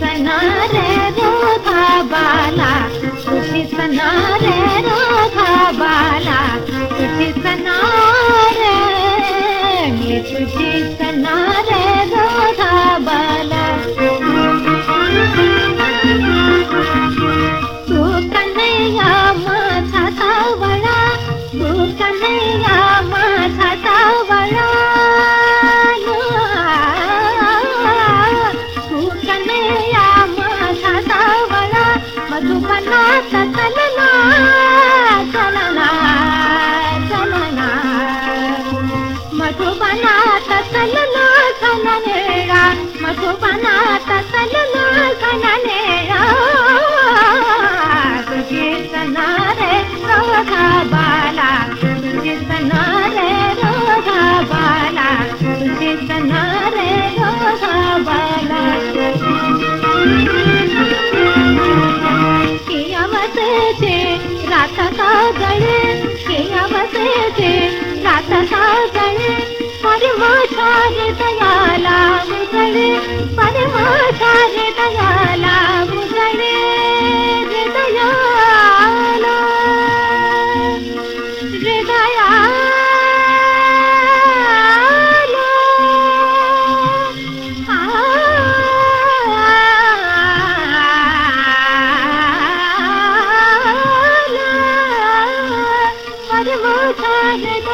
سنا رے رو بابا لا خوشی سنا مدھ بنا تن سننا چننا مدھو بنا تن لوک نا مدھو بنا تن لوک نام گالا سی پد موسان گالا گردیا ہر دیا موجود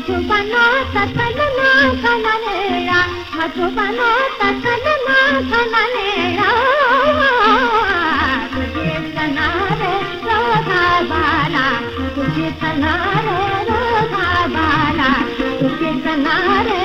مدھ بنا ستنیا متھو بنا ستن بنیاد نو بابا کتنا رو باب کتنا رے